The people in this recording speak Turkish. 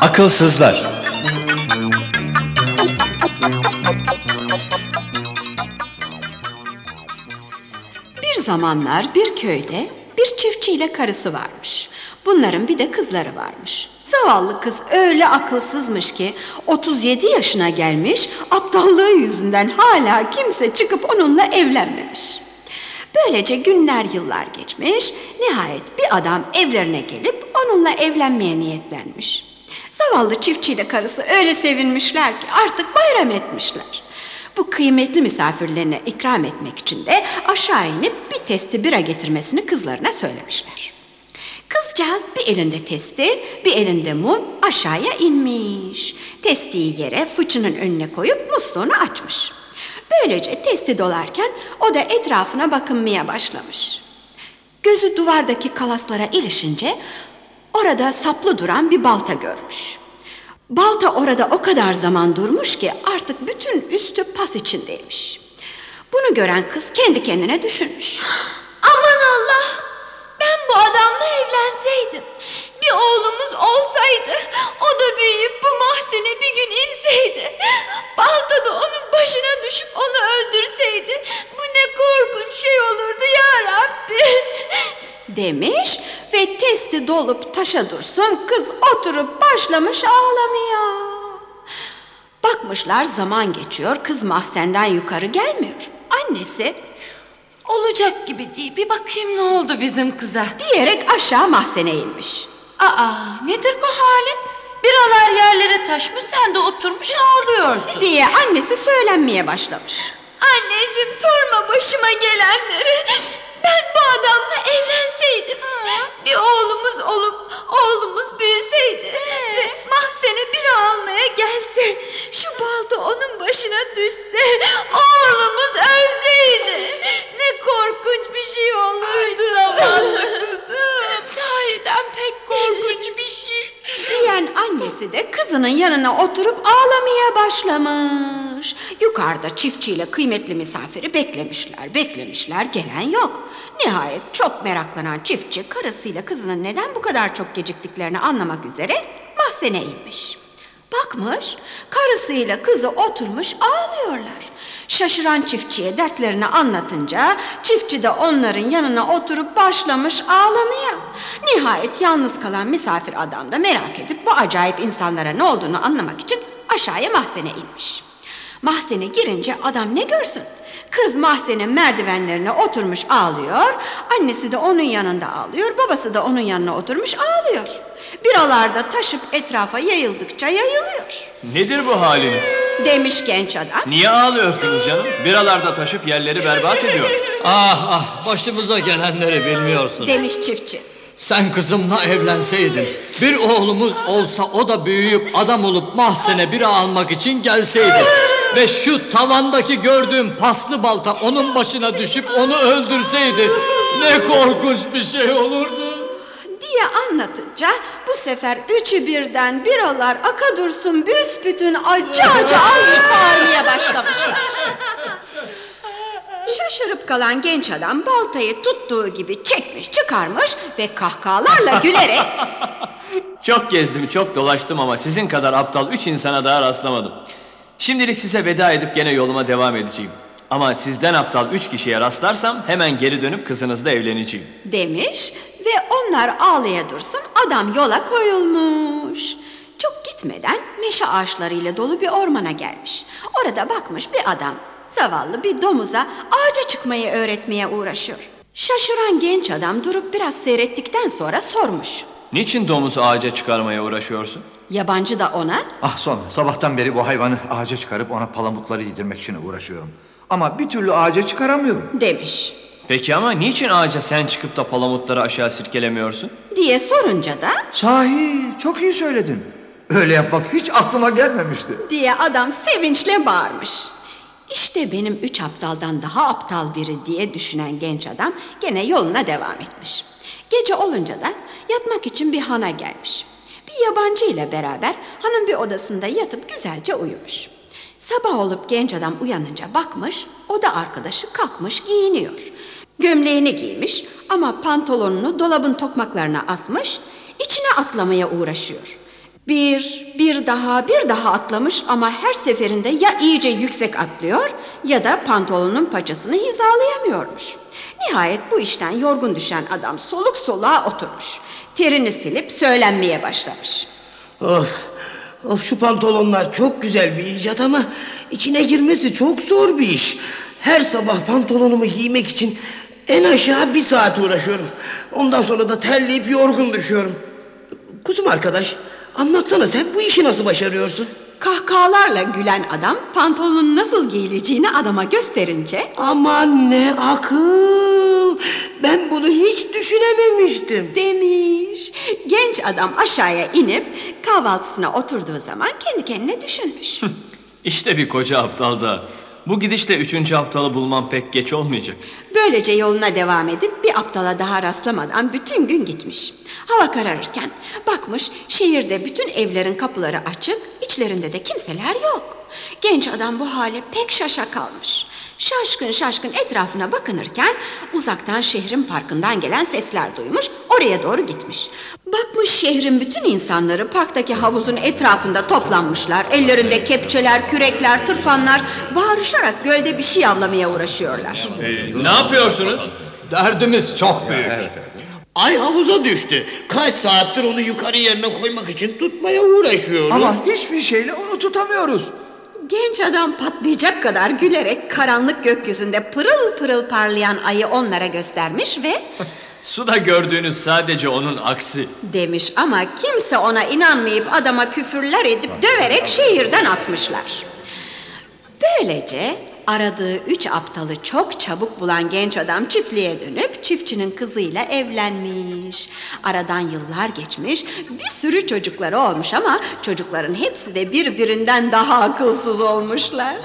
Akılsızlar. Bir zamanlar bir köyde bir çiftçiyle karısı varmış. Bunların bir de kızları varmış. Zavallı kız öyle akılsızmış ki 37 yaşına gelmiş, aptallığı yüzünden hala kimse çıkıp onunla evlenmemiş. Böylece günler yıllar geçmiş, nihayet bir adam evlerine gelip onunla evlenmeye niyetlenmiş. Zavallı çiftçiyle karısı öyle sevinmişler ki artık bayram etmişler. Bu kıymetli misafirlerine ikram etmek için de aşağı inip bir testi bira getirmesini kızlarına söylemişler. Kızcağız bir elinde testi, bir elinde mum aşağıya inmiş. Testiyi yere fıçının önüne koyup musluğunu açmış. Böylece testi dolarken o da etrafına bakınmaya başlamış. Gözü duvardaki kalaslara ilişince orada saplı duran bir balta görmüş. Balta orada o kadar zaman durmuş ki artık bütün üstü pas içindeymiş. Bunu gören kız kendi kendine düşünmüş. Aman Allah! Ben bu adamla evlenseydim. Bir oğlumuz olsaydı. O da büyüyüp bu mahzene bir gün inseydi. Balta da onun başına düşüp onu öldürseydi. Bu ne korkunç şey olurdu ya Rabbi. demiş ve testi dolup taşa dursun kız oturup başlamış ağlamaya. Bakmışlar zaman geçiyor kız mahzenden yukarı gelmiyor. Annesi Olacak gibi değil. Bir bakayım ne oldu bizim kıza. diyerek aşağı mahzene inmiş. Aa nedir bu halin? Biralar yerlere taşmış sen de oturmuş ağlıyorsun. diye annesi söylenmeye başlamış. Anneciğim sorma başıma gelenleri. Ben bu adamla evlenseydim. Bir oğlumuz olup oğlumuz büyüseydi. Ve mahzene bir almaya gelse. Şu balta onun başına düşse. Oğlumuz annesi de kızının yanına oturup ağlamaya başlamış. Yukarıda çiftçiyle kıymetli misafiri beklemişler, beklemişler, gelen yok. Nihayet çok meraklanan çiftçi karısıyla kızının neden bu kadar çok geciktiklerini anlamak üzere mahzene inmiş. Bakmış, karısıyla kızı oturmuş ağlıyorlar. Şaşıran çiftçiye dertlerini anlatınca çiftçi de onların yanına oturup başlamış ağlamaya. Nihayet yalnız kalan misafir adam da merak edip bu acayip insanlara ne olduğunu anlamak için aşağıya mahzene inmiş. Mahzene girince adam ne görsün? Kız mahzenin merdivenlerine oturmuş ağlıyor. Annesi de onun yanında ağlıyor. Babası da onun yanına oturmuş ağlıyor. Biralarda taşıp etrafa yayıldıkça yayılıyor. Nedir bu haliniz? Demiş genç adam. Niye ağlıyorsunuz canım? Biralarda taşıp yerleri berbat ediyor. Ah ah başımıza gelenleri bilmiyorsun. Demiş çiftçi. Sen kızımla evlenseydin, bir oğlumuz olsa o da büyüyüp adam olup mahzene bira almak için gelseydi ve şu tavandaki gördüğüm paslı balta onun başına düşüp onu öldürseydi ne korkunç bir şey olurdu. Diye anlatınca bu sefer üçü birden biralar aka dursun büsbütün acı acı ağlayıp bağırmaya başlamışlar. Şaşırıp kalan genç adam baltayı tuttuğu gibi çekmiş çıkarmış ve kahkahalarla gülerek Çok gezdim, çok dolaştım ama sizin kadar aptal üç insana daha rastlamadım. Şimdilik size veda edip gene yoluma devam edeceğim. Ama sizden aptal üç kişiye rastlarsam hemen geri dönüp kızınızla evleneceğim. demiş onlar ağlaya dursun adam yola koyulmuş. Çok gitmeden meşe ağaçlarıyla dolu bir ormana gelmiş. Orada bakmış bir adam zavallı bir domuza ağaca çıkmayı öğretmeye uğraşıyor. Şaşıran genç adam durup biraz seyrettikten sonra sormuş. Niçin domuz ağaca çıkarmaya uğraşıyorsun? Yabancı da ona Ah son, sabahtan beri bu hayvanı ağaca çıkarıp ona palamutları yedirmek için uğraşıyorum. Ama bir türlü ağaca çıkaramıyorum. demiş. Peki ama niçin ağaca sen çıkıp da palamutları aşağı sirkelemiyorsun? Diye sorunca da Sahi, çok iyi söyledin. Öyle yapmak hiç aklıma gelmemişti. diye adam sevinçle bağırmış. İşte benim üç aptaldan daha aptal biri diye düşünen genç adam gene yoluna devam etmiş. Gece olunca da yatmak için bir hana gelmiş. Bir yabancı ile beraber hanın bir odasında yatıp güzelce uyumuş. Sabah olup genç adam uyanınca bakmış, o da arkadaşı kalkmış giyiniyor. Gömleğini giymiş ama pantolonunu dolabın tokmaklarına asmış, içine atlamaya uğraşıyor. Bir, bir daha, bir daha atlamış ama her seferinde ya iyice yüksek atlıyor ya da pantolonun paçasını hizalayamıyormuş. Nihayet bu işten yorgun düşen adam soluk soluğa oturmuş. Terini silip söylenmeye başlamış. Of, of şu pantolonlar çok güzel bir icat ama içine girmesi çok zor bir iş. Her sabah pantolonumu giymek için en aşağı bir saat uğraşıyorum. Ondan sonra da terleyip yorgun düşüyorum. Kuzum arkadaş, anlatsana sen bu işi nasıl başarıyorsun? Kahkahalarla gülen adam pantolonun nasıl giyileceğini adama gösterince Aman ne akıl! Ben bunu hiç düşünememiştim. demiş. Genç adam aşağıya inip kahvaltısına oturduğu zaman kendi kendine düşünmüş. İşte bir koca aptal da. Bu gidişle üçüncü aptalı bulmam pek geç olmayacak. Böylece yoluna devam edip bir aptala daha rastlamadan bütün gün gitmiş. Hava kararırken bakmış şehirde bütün evlerin kapıları açık, içlerinde de kimseler yok. Genç adam bu hale pek şaşa kalmış. Şaşkın şaşkın etrafına bakınırken uzaktan şehrin parkından gelen sesler duymuş, oraya doğru gitmiş. Bakmış şehrin bütün insanları parktaki havuzun etrafında toplanmışlar. Ellerinde kepçeler, kürekler, tırpanlar bağırışarak gölde bir şey avlamaya uğraşıyorlar. Ne yapıyorsunuz? Derdimiz çok büyük. Ay havuza düştü. Kaç saattir onu yukarı yerine koymak için tutmaya uğraşıyoruz. Ama hiçbir şeyle onu tutamıyoruz. Genç adam patlayacak kadar gülerek karanlık gökyüzünde pırıl pırıl parlayan ayı onlara göstermiş ve Suda gördüğünüz sadece onun aksi. demiş ama kimse ona inanmayıp adama küfürler edip döverek şehirden atmışlar. Böylece aradığı üç aptalı çok çabuk bulan genç adam çiftliğe dönüp çiftçinin kızıyla evlenmiş. Aradan yıllar geçmiş, bir sürü çocukları olmuş ama çocukların hepsi de birbirinden daha akılsız olmuşlar.